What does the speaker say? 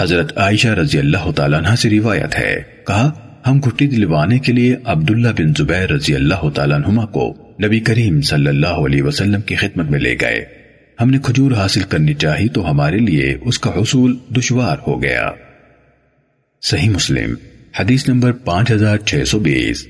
حضرت عائشہ رضی اللہ تعالیٰ عنہ سے روایت ہے۔ کہا، ہم گھٹی دلوانے کے لیے عبداللہ بن زبیر رضی اللہ تعالیٰ عنہما کو نبی کریم صلی اللہ علیہ وسلم کی خدمت میں لے گئے۔ ہم نے کھجور حاصل کرنی چاہی تو ہمارے لیے اس کا حصول دشوار ہو گیا۔ صحیح مسلم، حدیث نمبر پانچ ہزار چھ سو بیس۔